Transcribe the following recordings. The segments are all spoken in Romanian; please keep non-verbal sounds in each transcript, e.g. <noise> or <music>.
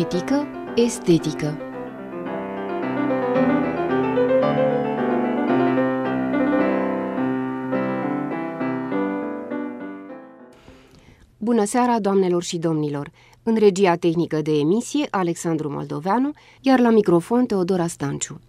Etică, estetică Bună seara, doamnelor și domnilor! În regia tehnică de emisie, Alexandru Moldoveanu, iar la microfon Teodora Stanciu.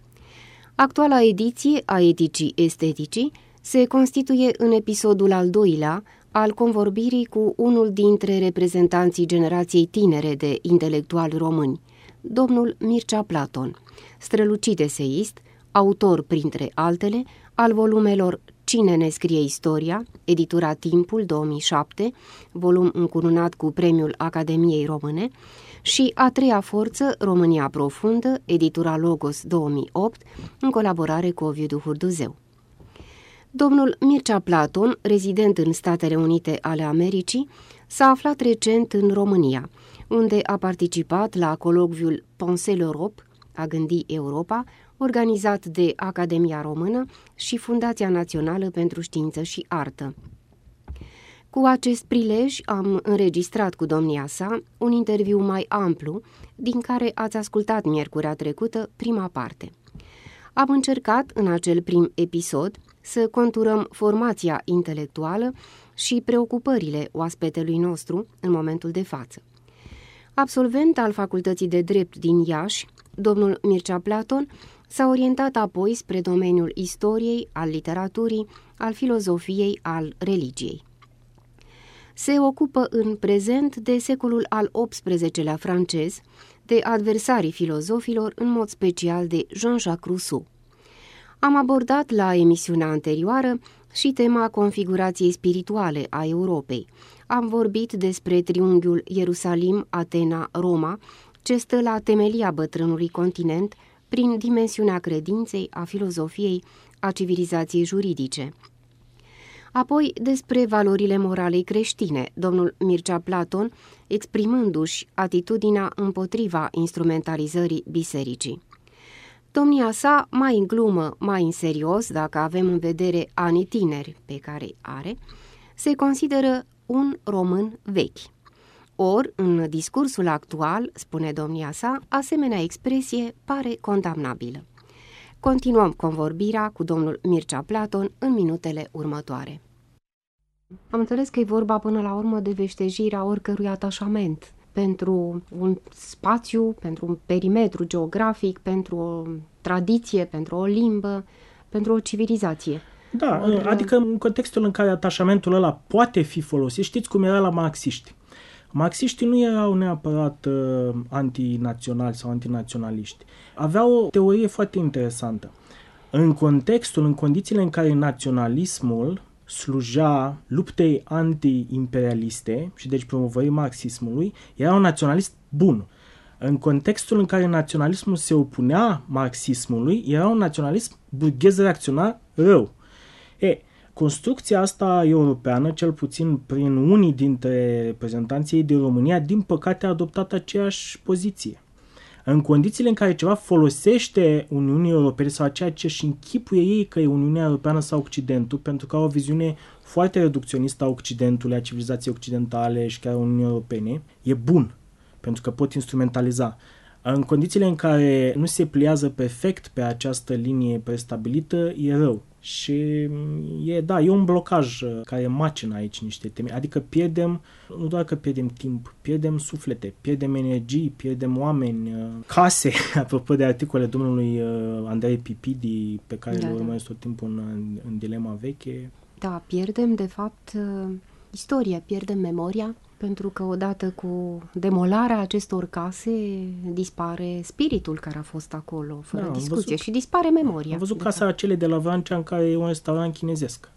Actuala ediție a Eticii Esteticii se constituie în episodul al doilea al convorbirii cu unul dintre reprezentanții generației tinere de intelectuali români, domnul Mircea Platon, strălucit eseist, autor, printre altele, al volumelor Cine ne scrie istoria, editura Timpul 2007, volum încununat cu premiul Academiei Române, și a treia forță, România Profundă, editura Logos 2008, în colaborare cu Ovidiu Hurduzeu. Domnul Mircea Platon, rezident în Statele Unite ale Americii, s-a aflat recent în România, unde a participat la colocviul Pensez l'Europe, a gândi Europa, organizat de Academia Română și Fundația Națională pentru Știință și Artă. Cu acest prilej am înregistrat cu domnia sa un interviu mai amplu, din care ați ascultat miercurea trecută prima parte. Am încercat, în acel prim episod, să conturăm formația intelectuală și preocupările oaspetelui nostru în momentul de față. Absolvent al Facultății de Drept din Iași, domnul Mircea Platon s-a orientat apoi spre domeniul istoriei, al literaturii, al filozofiei, al religiei. Se ocupă în prezent de secolul al XVIII-lea francez, de adversarii filozofilor, în mod special de Jean-Jacques Rousseau. Am abordat la emisiunea anterioară și tema configurației spirituale a Europei. Am vorbit despre triunghiul Ierusalim-Atena-Roma, ce stă la temelia bătrânului continent prin dimensiunea credinței, a filozofiei, a civilizației juridice. Apoi despre valorile moralei creștine, domnul Mircea Platon exprimându-și atitudinea împotriva instrumentalizării bisericii. Domnia sa, mai în glumă, mai în serios, dacă avem în vedere anii tineri pe care are, se consideră un român vechi. Or, în discursul actual, spune domnia sa, asemenea expresie pare condamnabilă. Continuăm convorbirea cu domnul Mircea Platon în minutele următoare. Am înțeles că e vorba până la urmă de veștejirea oricărui atașament pentru un spațiu, pentru un perimetru geografic, pentru o tradiție, pentru o limbă, pentru o civilizație. Da, Or, adică în contextul în care atașamentul ăla poate fi folosit, știți cum era la marxiști. Marxiștii nu erau neapărat uh, antinaționali sau antinaționaliști. Aveau o teorie foarte interesantă. În contextul, în condițiile în care naționalismul sluja luptei anti-imperialiste și deci promovării marxismului, era un naționalist bun. În contextul în care naționalismul se opunea marxismului, era un naționalism burghez reacționar rău. E, construcția asta europeană, cel puțin prin unii dintre reprezentanții din România, din păcate a adoptat aceeași poziție. În condițiile în care ceva folosește Uniunii Europene sau ceea ce își închipuie ei că e Uniunea Europeană sau Occidentul, pentru că au o viziune foarte reducționistă a Occidentului, a civilizației occidentale și chiar a Uniunii Europene, e bun, pentru că pot instrumentaliza. În condițiile în care nu se pliază perfect pe această linie prestabilită, e rău. Și e, da, e un blocaj uh, care macină aici niște teme. Adică pierdem, nu doar că pierdem timp, pierdem suflete, pierdem energii, pierdem oameni, uh, case, <laughs> apropo de articole domnului uh, Andrei Pipidi, pe care da, le urmăresc da. tot timpul în, în dilema veche. Da, pierdem, de fapt, istoria, pierdem memoria, pentru că odată cu demolarea acestor case dispare spiritul care a fost acolo, fără da, discuție, văzut, și dispare memoria. Am văzut casa acele de la Vrancea în care e un restaurant chinezesc.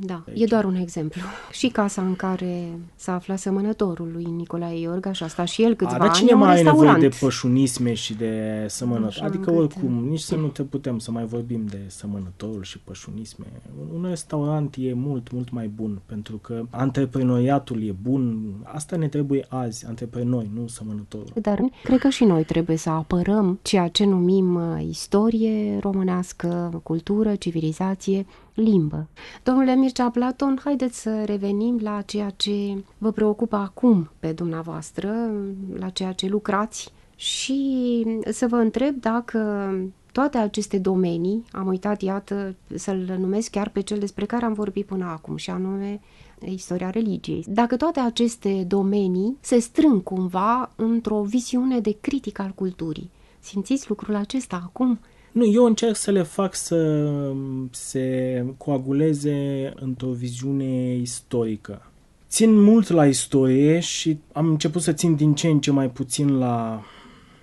Da, Aici. e doar un exemplu. <laughs> Și casa în care s-a aflat semănătorul lui Nicolae Iorga și asta și el câțiva Dar cine mai are nevoie de pășunisme și de sămănător? Adică oricum, nici să nu te putem să mai vorbim de sămănătorul și pășunisme. Un restaurant e mult, mult mai bun pentru că antreprenoriatul e bun. Asta ne trebuie azi, antreprenori, nu sămănătorul. Dar cred că și noi trebuie să apărăm ceea ce numim uh, istorie românească, cultură, civilizație, limbă. Domnule Mircea Platon, haideți să revenim la ceea ce vă preocupă acum pe dumneavoastră, la ceea ce lucrați și să vă întreb dacă toate aceste domenii, am uitat, iată, să-l numesc chiar pe cel despre care am vorbit până acum, și anume istoria religiei. Dacă toate aceste domenii se strâng cumva într-o visiune de critic al culturii, simțiți lucrul acesta acum? Nu, eu încerc să le fac să se coaguleze într-o viziune istorică. Țin mult la istorie și am început să țin din ce în ce mai puțin la,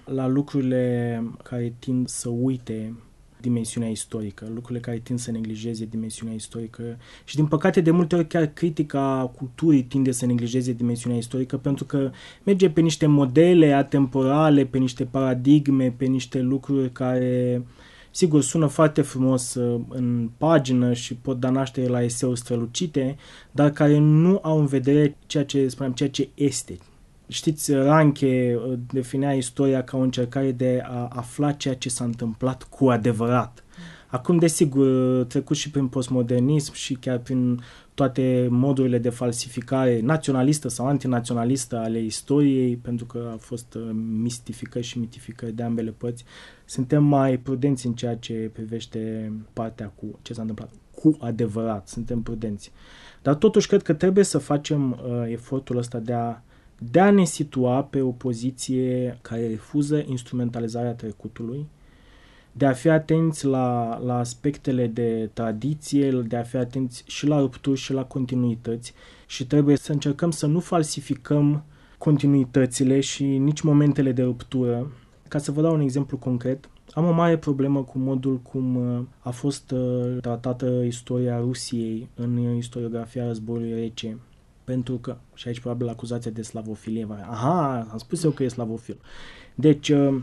la lucrurile care tind să uite dimensiunea istorică, lucrurile care tind să neglijeze dimensiunea istorică. Și din păcate de multe ori chiar critica culturii tinde să neglijeze dimensiunea istorică pentru că merge pe niște modele atemporale, pe niște paradigme, pe niște lucruri care sigur sună foarte frumos uh, în pagină și pot da naștere la eseuri strălucite, dar care nu au în vedere ceea ce spuneam, ceea ce este, Știți, Ranche uh, definea istoria ca o încercare de a afla ceea ce s-a întâmplat cu adevărat. Acum, desigur, trecut și prin postmodernism și chiar prin toate modurile de falsificare naționalistă sau antinaționalistă ale istoriei, pentru că a fost uh, mistificări și mitificări de ambele părți, suntem mai prudenți în ceea ce privește partea cu ce s-a întâmplat cu adevărat, suntem prudenți. Dar totuși cred că trebuie să facem uh, efortul ăsta de a de a ne situa pe o poziție care refuză instrumentalizarea trecutului, de a fi atenți la, la aspectele de tradiție, de a fi atenți și la rupturi și la continuități și trebuie să încercăm să nu falsificăm continuitățile și nici momentele de ruptură. Ca să vă dau un exemplu concret, am o mare problemă cu modul cum uh, a fost uh, tratată istoria Rusiei în istoriografia războiului rece pentru că, și aici probabil acuzația de slavofilie va aha, am spus eu că e slavofil. Deci, uh,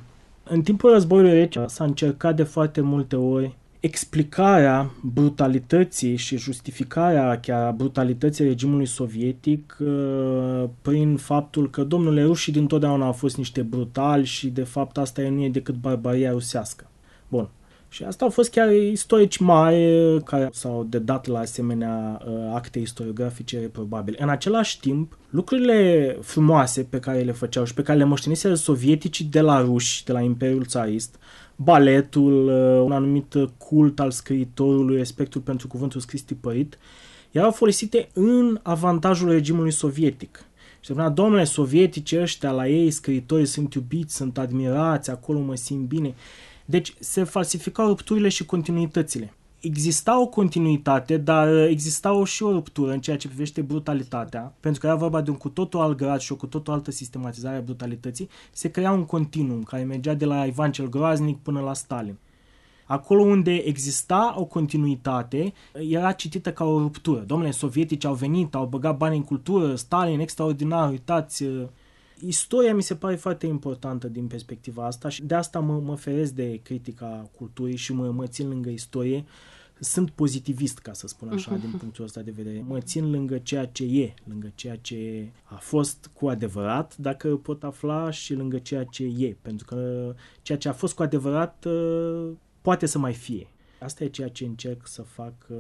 în timpul războiului rece s-a încercat de foarte multe ori explicarea brutalității și justificarea chiar a brutalității regimului sovietic uh, prin faptul că, domnule, rușii dintotdeauna au fost niște brutali și de fapt asta nu e decât barbaria rusească. Bun. Și asta au fost chiar istorici mari uh, care s-au dedat la asemenea uh, acte istoriografice probabile. În același timp, lucrurile frumoase pe care le făceau și pe care le moșteniseră sovieticii de la ruși, de la Imperiul Țarist, baletul, uh, un anumit cult al scriitorului, respectul pentru cuvântul scris tipărit, erau folosite în avantajul regimului sovietic. Și spunea, domnule, sovietici ăștia la ei, scriitorii sunt iubiți, sunt admirați, acolo mă simt bine. Deci se falsificau rupturile și continuitățile. Exista o continuitate, dar exista și o ruptură în ceea ce privește brutalitatea, pentru că era vorba de un cu totul alt grad și o cu totul altă sistematizare a brutalității, se crea un continuum care mergea de la Ivan cel Groaznic până la Stalin. Acolo unde exista o continuitate, era citită ca o ruptură. Domnule, sovietici au venit, au băgat bani în cultură, Stalin extraordinar, uitați, Istoria mi se pare foarte importantă din perspectiva asta și de asta mă, mă feresc de critica culturii și mă, mă țin lângă istorie. Sunt pozitivist, ca să spun așa, <laughs> din punctul ăsta de vedere. Mă țin lângă ceea ce e, lângă ceea ce a fost cu adevărat, dacă pot afla și lângă ceea ce e, pentru că ceea ce a fost cu adevărat uh, poate să mai fie. Asta e ceea ce încerc să fac uh,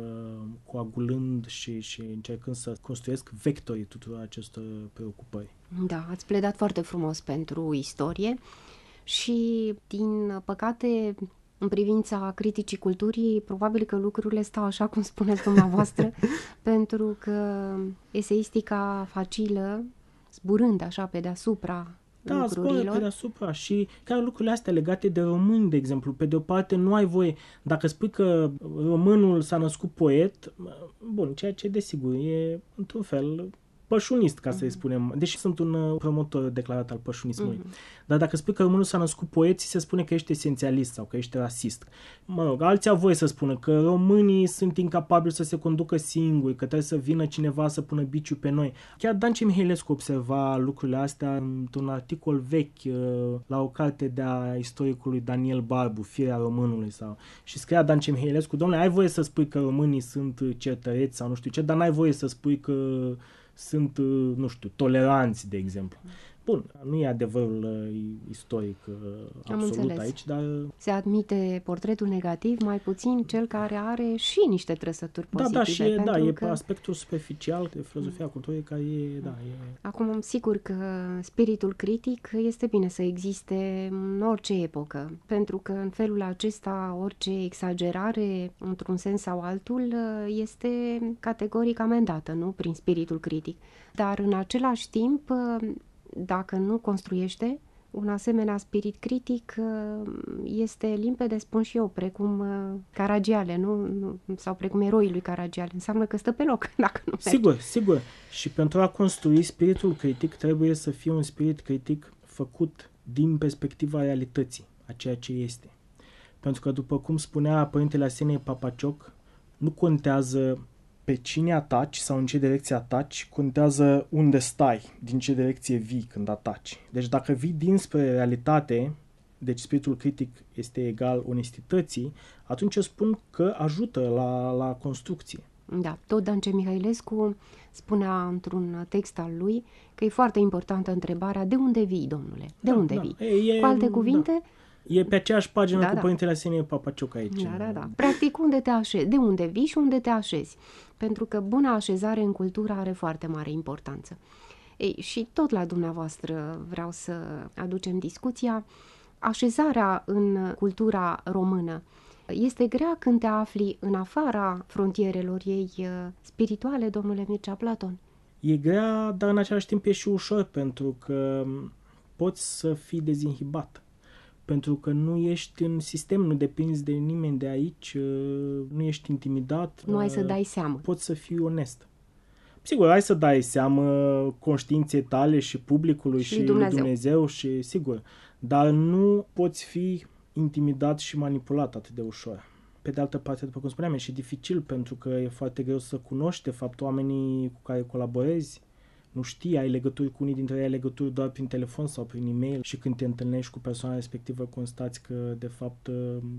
coagulând și, și încercând să construiesc vectorii tuturor acestor preocupări. Da, ați pledat foarte frumos pentru istorie și, din păcate, în privința criticii culturii, probabil că lucrurile stau așa cum spuneți dumneavoastră, <laughs> pentru că eseistica facilă, zburând așa pe deasupra da, lucrurilor. pe deasupra și chiar lucrurile astea legate de români, de exemplu. Pe de o parte, nu ai voie, dacă spui că românul s-a născut poet, bun, ceea ce desigur e într-un fel pășunist, ca să-i mhm. spunem, deși sunt un uh, promotor declarat al pășunismului. Uh-huh. Dar dacă spui că românul s-a născut poet, se spune că ești esențialist sau că ești rasist. Mă rog, alții au voie să spună că românii sunt incapabili să se conducă singuri, că trebuie să vină cineva să pună biciu pe noi. Chiar Dance Mihăilescu observa lucrurile astea într-un articol vechi uh, la o carte de-a istoricului Daniel Barbu, Firea Românului sau... Și scria Dance Mihăilescu, domnule, ai voie să spui că românii sunt certăreți sau nu știu ce, dar n-ai voie să spui că sunt, uh, nu știu, toleranți, de exemplu. Bun, nu e adevărul uh, istoric uh, Am absolut înțeles. aici, dar Se admite portretul negativ, mai puțin cel care are și niște trăsături da, pozitive. da, și e, da, pentru e că... aspectul superficial de filozofia culturii care e, da, e Acum, sigur că spiritul critic este bine să existe în orice epocă, pentru că în felul acesta orice exagerare, într-un sens sau altul, este categoric amendată, nu? Prin spiritul critic. Dar în același timp, dacă nu construiește, un asemenea spirit critic este limpede, spun și eu, precum Caragiale, nu? nu sau precum eroii lui Caragiale. Înseamnă că stă pe loc, <laughs> dacă nu merge. Sigur, sigur. Și pentru a construi spiritul critic trebuie să fie un spirit critic făcut din perspectiva realității, a ceea ce este. Pentru că, după cum spunea părintele Asenei Papacioc, nu contează pe cine ataci sau în ce direcție ataci, contează unde stai, din ce direcție vii când ataci. Deci dacă vii dinspre realitate, deci spiritul critic este egal onestității, atunci eu spun că ajută la, la construcție. Da, tot Dance Mihailescu spunea într-un text al lui că e foarte importantă întrebarea de unde vii, domnule? De Da, unde da. vii? E- e- Cu alte da. Cuvinte, E pe aceeași pagină Da, cu da. părintele Asenie Papacioc aici. da, da, da. Practic, unde te așezi? De unde vii și unde te așezi? Pentru că buna așezare în cultură are foarte mare importanță. Ei, și tot la dumneavoastră vreau să aducem discuția. Așezarea în cultura română este grea când te afli în afara frontierelor ei uh, spirituale, domnule Mircea Platon. E grea, dar în același timp e și ușor, pentru că poți să fii dezinhibat. Pentru că nu ești în sistem, nu depinzi de nimeni de aici, uh, nu ești intimidat. Nu ai să uh, dai seamă. Poți să fii onest. Sigur, ai să dai seamă conștiinței tale și publicului Și și, lui lui Dumnezeu. Dumnezeu și sigur, dar nu poți fi intimidat și manipulat atât de ușor. Pe de altă parte, după cum spuneam, e și dificil pentru că e foarte greu să cunoști de fapt oamenii cu care colaborezi. Nu știi, ai legături cu unii dintre ei, ai legături doar prin telefon sau prin e-mail și când te întâlnești cu persoana respectivă constați că de fapt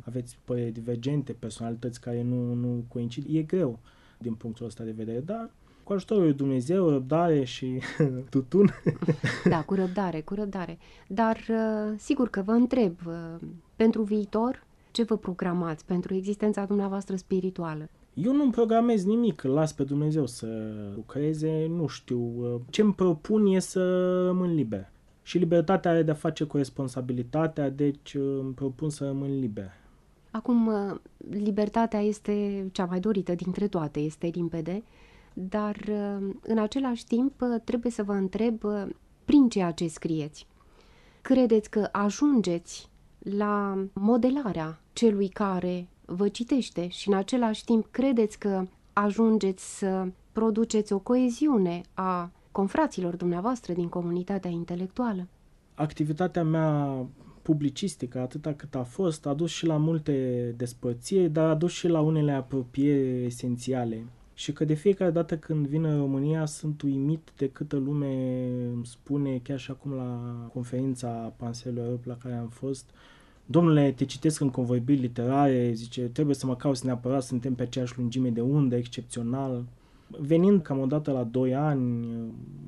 aveți păreri divergente, personalități care nu, nu coincid. E greu din punctul ăsta de vedere, dar cu ajutorul lui Dumnezeu, răbdare și <laughs> tutun. Da, cu răbdare, cu răbdare. Dar uh, sigur că vă întreb, uh, pentru viitor, ce vă programați pentru existența dumneavoastră spirituală? Eu nu-mi programez nimic, îl las pe Dumnezeu să lucreze, nu știu. Ce îmi propun e să rămân liber. Și libertatea are de-a face cu responsabilitatea, deci îmi propun să rămân liber. Acum, uh, libertatea este cea mai dorită dintre toate, este limpede, dar uh, în același timp uh, trebuie să vă întreb uh, prin ceea ce scrieți. Credeți că ajungeți la modelarea celui care vă citește și în același timp credeți că ajungeți să produceți o coeziune a confraților dumneavoastră din comunitatea intelectuală? Activitatea mea publicistică, atâta cât a fost, a dus și la multe despărțiri, dar a dus și la unele apropieri esențiale. Și că de fiecare dată când vin în România sunt uimit de câtă lume îmi spune, chiar și acum la conferința Panselor Europe la care am fost, Domnule, te citesc în convorbiri literare, zice, trebuie să mă cauți neapărat, suntem pe aceeași lungime de undă, excepțional. Venind cam o dată la 2 ani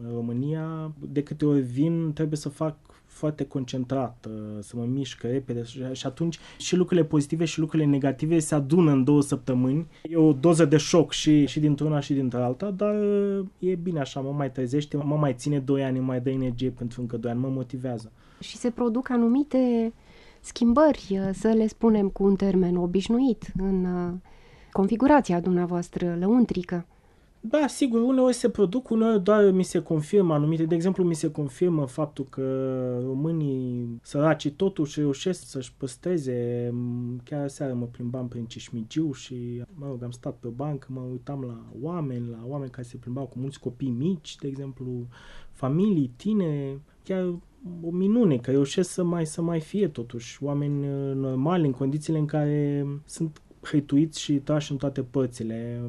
în România, de câte ori vin, trebuie să fac foarte concentrat, să mă mișc repede și atunci și lucrurile pozitive și lucrurile negative se adună în două săptămâni. E o doză de șoc și, și dintr-una și dintr-alta, dar e bine așa, mă mai trezește, mă mai ține 2 ani, mai dă energie pentru încă 2 ani, mă motivează. Și se produc anumite schimbări, să le spunem cu un termen obișnuit, în configurația dumneavoastră lăuntrică. Da, sigur, uneori se produc, uneori doar mi se confirmă anumite. De exemplu, mi se confirmă faptul că românii săraci totuși reușesc să-și păstreze. Chiar seara mă plimbam prin Cismigiu și, mă rog, am stat pe bancă, mă uitam la oameni, la oameni care se plimbau cu mulți copii mici, de exemplu, familii, tinere, chiar o minune că reușesc să mai, să mai fie totuși oameni normali în condițiile în care sunt hăituiți și trași în toate părțile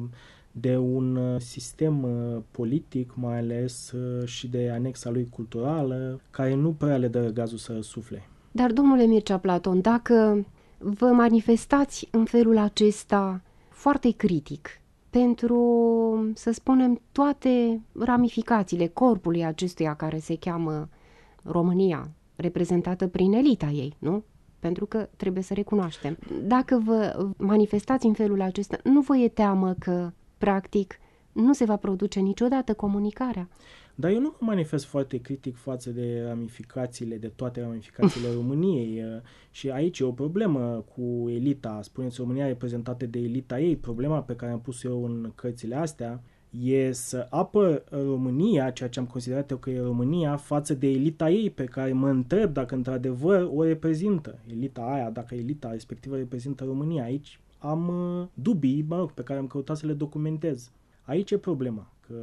de un sistem politic, mai ales și de anexa lui culturală, care nu prea le dă gazul să sufle. Dar, domnule Mircea Platon, dacă vă manifestați în felul acesta foarte critic pentru, să spunem, toate ramificațiile corpului acestuia care se cheamă România, reprezentată prin elita ei, nu? Pentru că trebuie să recunoaștem. Dacă vă manifestați în felul acesta, nu vă e teamă că, practic, nu se va produce niciodată comunicarea? Dar eu nu mă manifest foarte critic față de ramificațiile, de toate ramificațiile <laughs> României. Și aici e o problemă cu elita. Spuneți România reprezentată de elita ei. Problema pe care am pus eu în cărțile astea e să apă România, ceea ce am considerat eu că e România, față de elita ei, pe care mă întreb dacă într-adevăr o reprezintă. Elita aia, dacă elita respectivă reprezintă România. Aici am uh, dubii, mă rog, pe care am căutat să le documentez. Aici e problema, că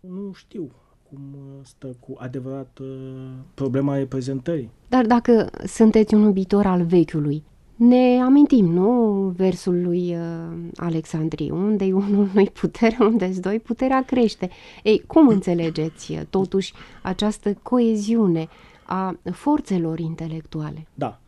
nu știu cum stă cu adevărat uh, problema reprezentării. Dar dacă sunteți un iubitor al vechiului, ne amintim, nu, versul lui uh, Alexandrii, unde unul nu putere, unde doi, puterea crește. Ei, cum înțelegeți uh, totuși această coeziune a forțelor intelectuale? Da,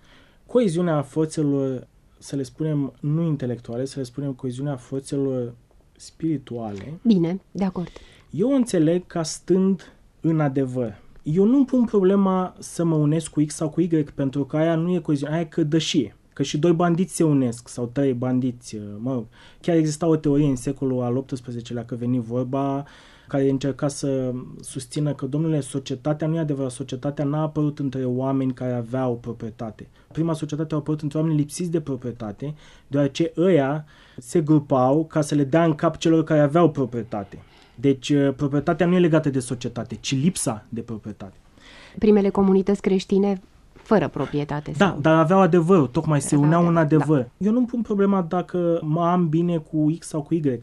coeziunea forțelor, să le spunem nu intelectuale, să le spunem coeziunea forțelor spirituale. Bine, de acord. Eu înțeleg ca stând în adevăr. Eu nu pun problema să mă unesc cu X sau cu Y, pentru că aia nu e coeziune, aia e cădășie. Că și doi bandiți se unesc, sau trei bandiți, mă rog. Chiar exista o teorie în secolul al XVIII-lea că veni vorba care încerca să susțină că, domnule, societatea nu e adevărat, societatea n-a apărut între oameni care aveau proprietate. Prima societate a apărut între oameni lipsiți de proprietate, deoarece ăia se grupau ca să le dea în cap celor care aveau proprietate. Deci, uh, proprietatea nu e legată de societate, ci lipsa de proprietate. Primele comunități creștine fără proprietate. Da, sau... dar aveau adevăr, tocmai se uneau în adevăr. Da. Eu nu pun problema dacă mă am bine cu X sau cu Y.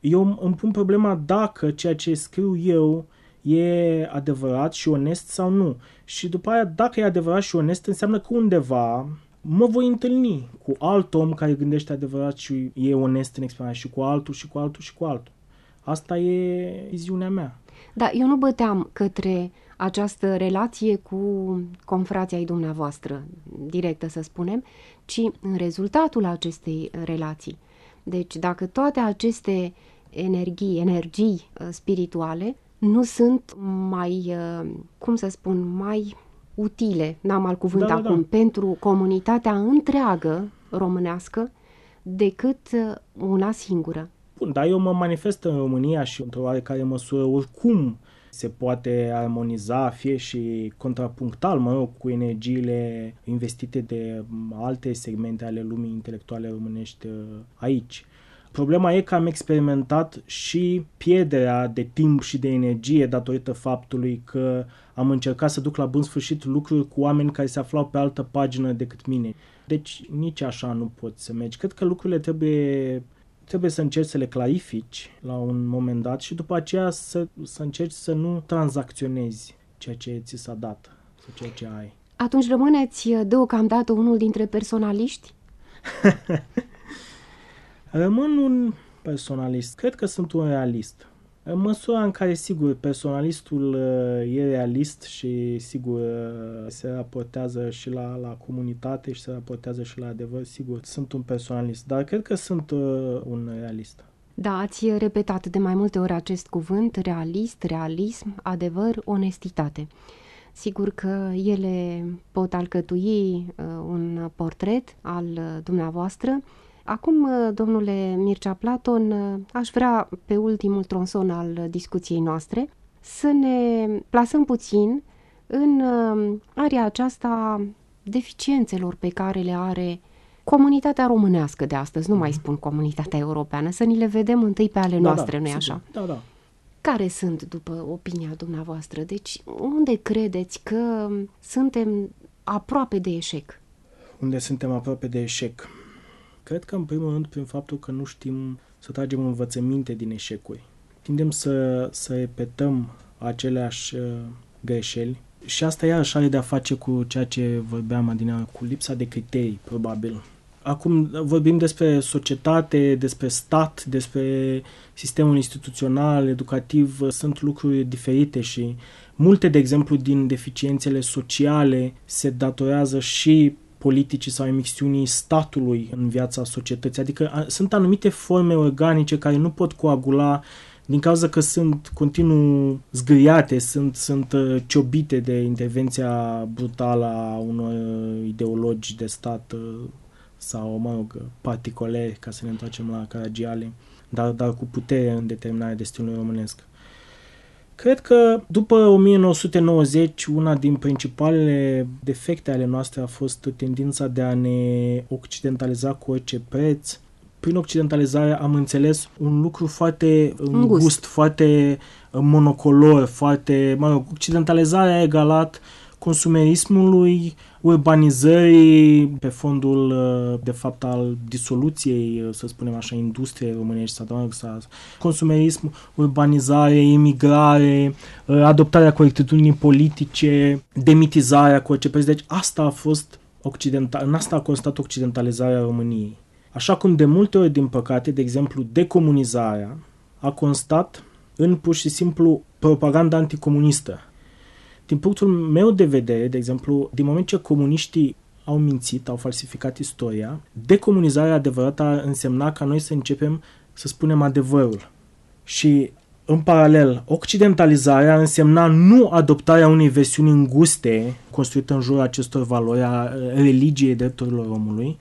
Eu îmi pun problema dacă ceea ce scriu eu e adevărat și onest sau nu. Și după aia, dacă e adevărat și onest, înseamnă că undeva mă voi întâlni cu alt om care gândește adevărat și e onest în exprimare și cu altul și cu altul și cu altul. Asta e viziunea mea. Da, eu nu băteam către această relație cu confrația ei dumneavoastră, directă să spunem, ci în rezultatul acestei relații. Deci dacă toate aceste energii, energii uh, spirituale nu sunt mai, uh, cum să spun, mai utile, n-am alt cuvânt da, acum, da. pentru comunitatea întreagă românească decât uh, una singură. Bun, dar eu mă manifest în România și într-o oarecare măsură oricum se poate armoniza, fie și contrapunctal, mă rog, cu energiile investite de alte segmente ale lumii intelectuale românești uh, aici. Problema e că am experimentat și pierderea de timp și de energie datorită faptului că am încercat să duc la bun sfârșit lucruri cu oameni care se aflau pe altă pagină decât mine. Deci nici așa nu poți să mergi. Cred că lucrurile trebuie trebuie să încerci să le clarifici la un moment dat și după aceea să, să încerci să nu tranzacționezi ceea ce ți s-a dat sau ceea ce ai. Atunci rămâneți deocamdată unul dintre personaliști? <laughs> Rămân un personalist. Cred că sunt un realist. În măsura în care, sigur, personalistul uh, e realist și, sigur, uh, se raportează și la, la comunitate și se raportează și la adevăr, sigur, sunt un personalist. Dar cred că sunt uh, un realist. Da, ați repetat de mai multe ori acest cuvânt, realist, realism, adevăr, onestitate. Sigur că ele pot alcătui uh, un portret al uh, dumneavoastră, Acum, uh, domnule Mircea Platon, uh, aș vrea pe ultimul tronson al discuției noastre să ne plasăm puțin în uh, area aceasta deficiențelor pe care le are comunitatea românească de astăzi, nu mai spun comunitatea europeană, să ni le vedem întâi pe ale da, noastre, da, nu-i așa? Da, da. Care sunt, după opinia dumneavoastră? Deci, unde credeți că suntem aproape de eșec? Unde suntem aproape de eșec? Cred că, în primul rând, prin faptul că nu știm să tragem învățăminte din eșecuri. Tindem să, să repetăm aceleași uh, greșeli și asta iarăși are de-a face cu ceea ce vorbeam adineauri, cu lipsa de criterii, probabil. Acum vorbim despre societate, despre stat, despre sistemul instituțional, educativ, sunt lucruri diferite și multe, de exemplu, din deficiențele sociale se datorează și politicii sau emisiunii statului în viața societății. Adică a, sunt anumite forme organice care nu pot coagula din cauza că sunt continuu zgâriate, sunt, sunt uh, ciobite de intervenția brutală a unor ideologi de stat uh, sau, mă rog, particole, ca să ne întoarcem la Caragiale, dar, dar cu putere în determinarea destinului românesc. Cred că după 1990, una din principalele defecte ale noastre a fost tendința de a ne occidentaliza cu orice preț. Prin occidentalizare am înțeles un lucru foarte îngust, Gust. foarte monocolor, foarte, mă rog, occidentalizarea a egalat consumerismului, urbanizării pe fondul, uh, de fapt, al disoluției, uh, să spunem așa, industriei românești, sau, sau consumerism, urbanizare, imigrare, uh, adoptarea corectitudinii politice, demitizarea cu orice preț. Deci asta a fost occidental, în asta a constat occidentalizarea României. Așa cum de multe ori, din păcate, de exemplu, decomunizarea a constat în pur și simplu propaganda anticomunistă din punctul meu de vedere, de exemplu, din moment ce comuniștii au mințit, au falsificat istoria, decomunizarea adevărată însemna ca noi să începem să spunem adevărul. Și în paralel, occidentalizarea însemna nu adoptarea unei versiuni înguste construită în jurul acestor valori a religiei drepturilor omului,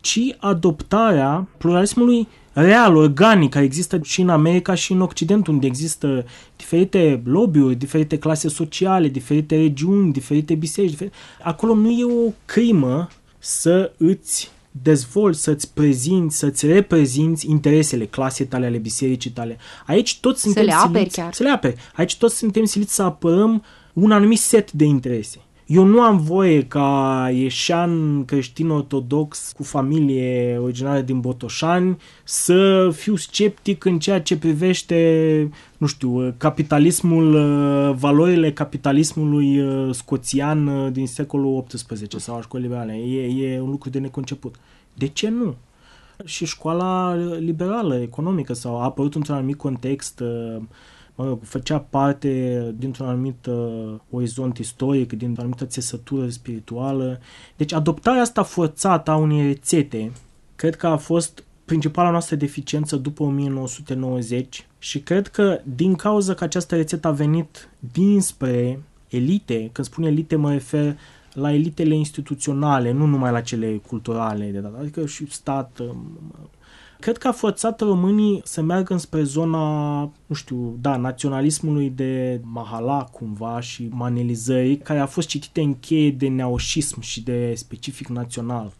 ci adoptarea pluralismului real, organic, care există și în America și în Occident, unde există diferite lobby-uri, diferite clase sociale, diferite regiuni, diferite biserici. Diferite... Acolo nu e o crimă să îți dezvolți, să-ți prezinți, să-ți reprezinți interesele clasei tale, ale bisericii tale. Aici toți suntem să le aperi siliți, chiar. Să le aperi. Aici toți suntem siliți să apărăm un anumit set de interese. Eu nu am voie ca ieșan creștin-ortodox cu familie originară din Botoșani să fiu sceptic în ceea ce privește, nu știu, capitalismul, valorile capitalismului uh, scoțian uh, din secolul XVIII sau a școlii liberale. E, e un lucru de neconceput. De ce nu? Și școala liberală, economică sau a apărut într-un anumit context uh, mă rog, făcea parte dintr-un anumit uh, orizont istoric, dintr-o anumită țesătură spirituală. Deci adoptarea asta forțată a unei rețete, cred că a fost principala noastră deficiență după 1990 și cred că din cauza că această rețetă a venit dinspre elite, când spun elite mă refer la elitele instituționale, nu numai la cele culturale de data, adică și stat, Cred că a forțat românii să meargă spre zona, nu știu, da, naționalismului de mahala cumva și manelizării, care a fost citite în cheie de neoșism și de specific național.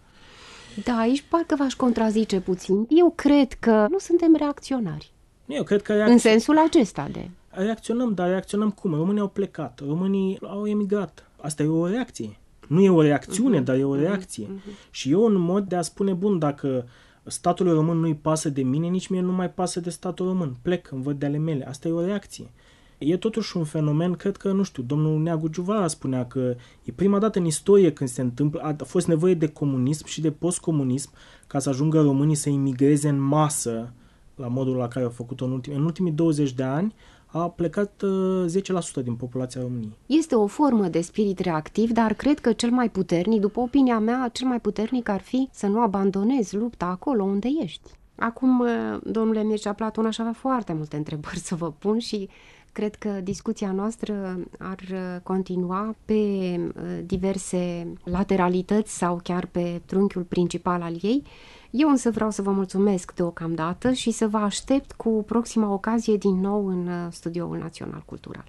Da, aici parcă v-aș contrazice puțin. Eu cred că nu suntem reacționari. Eu cred că reacționăm. În sensul acesta de... Reacționăm, dar reacționăm cum? Românii au plecat, românii au emigrat. Asta e o reacție. Nu e o reacțiune, uh-huh. dar e o reacție. Uh-huh. Și e un mod de a spune, bun, dacă statul român nu-i pasă de mine, nici mie nu mai pasă de statul român. Plec, îmi văd de ale mele. Asta e o reacție. E totuși un fenomen, cred că, nu știu, domnul Neagu Giuvara spunea că e prima dată în istorie când se întâmplă, a fost nevoie de comunism și de postcomunism ca să ajungă românii să imigreze în masă la modul la care au făcut-o în, ultimii, în ultimii 20 de ani, a plecat 10% uh, din populația României. Este o formă de spirit reactiv, dar cred că cel mai puternic, după opinia mea, cel mai puternic ar fi să nu abandonezi lupta acolo unde ești. Acum, uh, domnule Mircea Platon, aș avea foarte multe întrebări să vă pun și cred că discuția noastră ar uh, continua pe diverse lateralități sau chiar pe trunchiul principal al ei. Eu însă vreau să vă mulțumesc deocamdată și să vă aștept cu proxima ocazie din nou în uh, Studioul Național Cultural.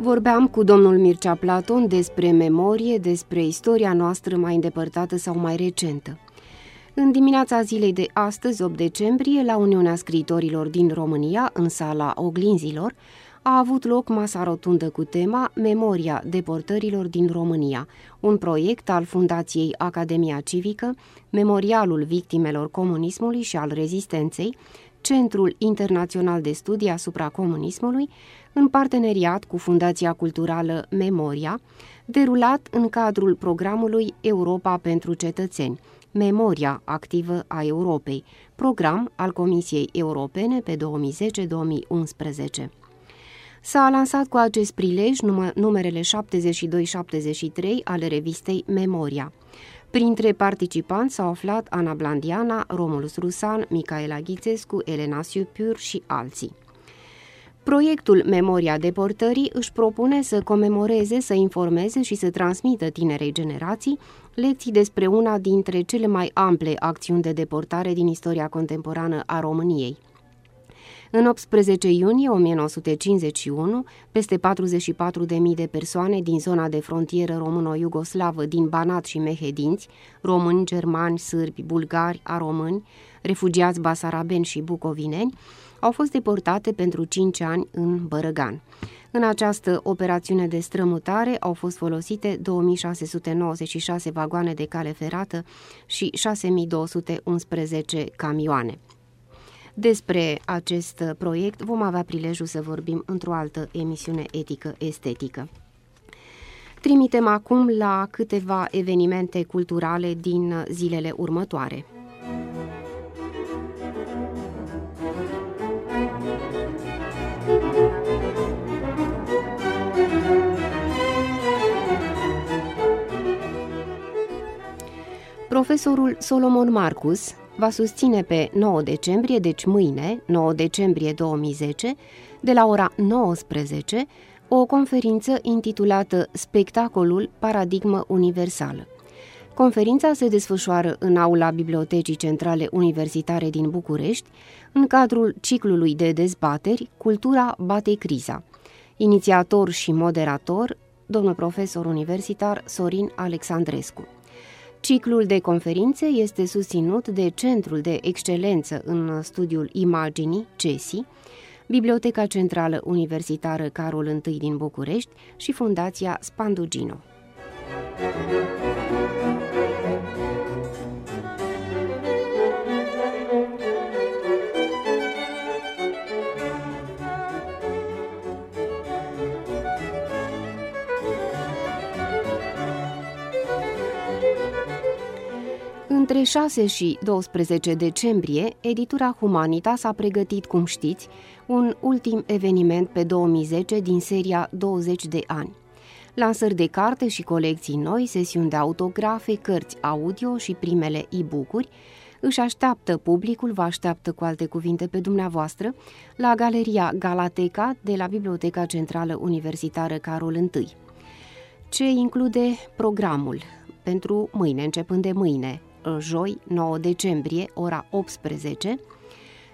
Vorbeam cu domnul Mircea Platon despre memorie, despre istoria noastră mai îndepărtată sau mai recentă. În dimineața zilei de astăzi, 8 decembrie, la Uniunea Scriitorilor din România, în sala Oglinzilor, a avut loc masa rotundă cu tema Memoria deportărilor din România, un proiect al Fundației Academia Civică, Memorialul Victimelor Comunismului și al Rezistenței, Centrul Internațional de Studii asupra Comunismului, în parteneriat cu Fundația Culturală Memoria, derulat în cadrul programului Europa pentru cetățeni, Memoria activă a Europei, program al Comisiei Europene pe 2010-2011. S-a lansat cu acest prilej numerele 72-73 ale revistei Memoria. Printre participanți s-au aflat Ana Blandiana, Romulus Rusan, Micaela Ghițescu, Elena Siupur și alții. Proiectul Memoria Deportării își propune să comemoreze, să informeze și să transmită tinerei generații lecții despre una dintre cele mai ample acțiuni de deportare din istoria contemporană a României. În 18 iunie 1951, peste 44.000 de persoane din zona de frontieră româno-iugoslavă din Banat și Mehedinți, români, germani, sârbi, bulgari, aromâni, refugiați basarabeni și bucovineni, au fost deportate pentru 5 ani în Bărăgan. În această operațiune de strămutare au fost folosite 2696 vagoane de cale ferată și 6211 camioane. Despre acest proiect vom avea prilejul să vorbim într-o altă emisiune etică-estetică. Trimitem acum la câteva evenimente culturale din zilele următoare. Profesorul Solomon Marcus va susține pe 9 decembrie, deci mâine, 9 decembrie 2010, de la ora 19, o conferință intitulată Spectacolul Paradigmă Universală. Conferința se desfășoară în aula Bibliotecii Centrale Universitare din București, în cadrul ciclului de dezbateri Cultura bate criza. Inițiator și moderator, domnul profesor universitar Sorin Alexandrescu. Ciclul de conferințe este susținut de Centrul de Excelență în Studiul Imaginii, CESI, Biblioteca Centrală Universitară Carol I din București și Fundația Spandugino. Între 6 și 12 decembrie, editura Humanitas a pregătit, cum știți, un ultim eveniment pe 2010 din seria 20 de ani. Lansări de carte și colecții noi, sesiuni de autografe, cărți audio și primele e-book-uri, își așteaptă publicul, vă așteaptă cu alte cuvinte pe dumneavoastră, la Galeria Galateca de la Biblioteca Centrală Universitară Carol I. Ce include programul pentru mâine, începând de mâine, joi, 9 decembrie, ora 18,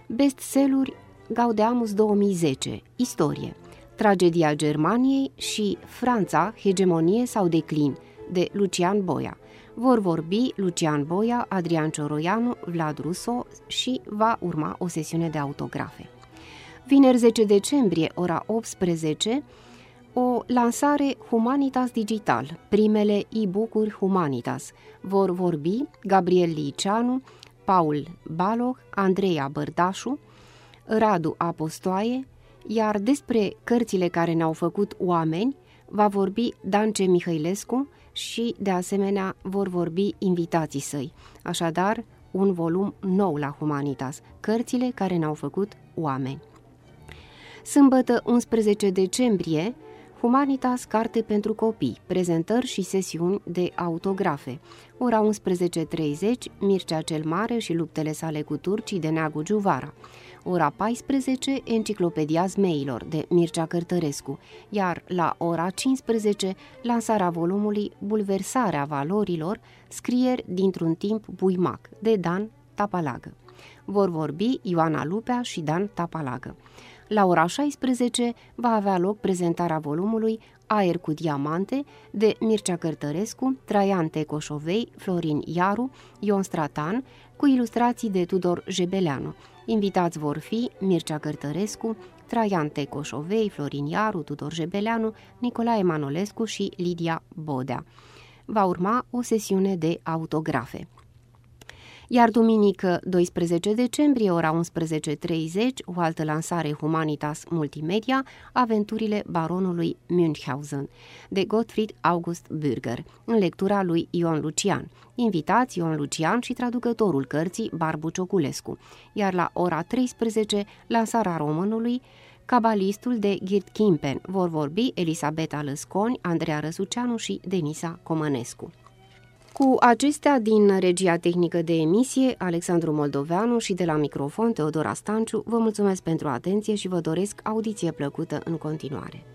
bestselluri Gaudeamus 2010, Istorie, Tragedia Germaniei și Franța, Hegemonie sau Declin, de Lucian Boia. Vor vorbi Lucian Boia, Adrian Cioroianu, Vlad Russo și va urma o sesiune de autografe. Vineri 10 decembrie, ora 18, o lansare Humanitas Digital, primele e-book-uri Humanitas. Vor vorbi Gabriel Liceanu, Paul Baloch, Andreea Bărdașu, Radu Apostoaie, iar despre cărțile care ne-au făcut oameni va vorbi Dance Mihailescu și, de asemenea, vor vorbi invitații săi. Așadar, un volum nou la Humanitas, cărțile care ne-au făcut oameni. Sâmbătă 11 decembrie, Humanitas Carte pentru copii, prezentări și sesiuni de autografe. Ora 11.30, Mircea cel Mare și luptele sale cu turcii de Neagu Giuvara. Ora 14, Enciclopedia Zmeilor de Mircea Cărtărescu, iar la ora 15, lansarea volumului Bulversarea valorilor, scrieri dintr-un timp buimac de Dan Tapalagă. Vor vorbi Ioana Lupea și Dan Tapalagă. La ora 16 va avea loc prezentarea volumului Aer cu diamante de Mircea Cărtărescu, Traian Tecoșovei, Florin Iaru, Ion Stratan, cu ilustrații de Tudor Jebeleanu. Invitați vor fi Mircea Cărtărescu, Traian Tecoșovei, Florin Iaru, Tudor Jebeleanu, Nicolae Manolescu și Lidia Bodea. Va urma o sesiune de autografe. Iar duminică 12 decembrie, ora 11.30, o altă lansare Humanitas Multimedia, Aventurile baronului Münchhausen, de Gottfried August Bürger, în lectura lui Ion Lucian. Invitați Ion Lucian și traducătorul cărții Barbu Cioculescu, iar la ora 13, lansarea românului Cabalistul de Girt Kimpen vor vorbi Elisabeta Lăsconi, Andreea Răsuceanu și Denisa Comănescu. Cu acestea din regia tehnică de emisie, Alexandru Moldoveanu și de la microfon Teodora Stanciu, vă mulțumesc pentru atenție și vă doresc audiție plăcută în continuare.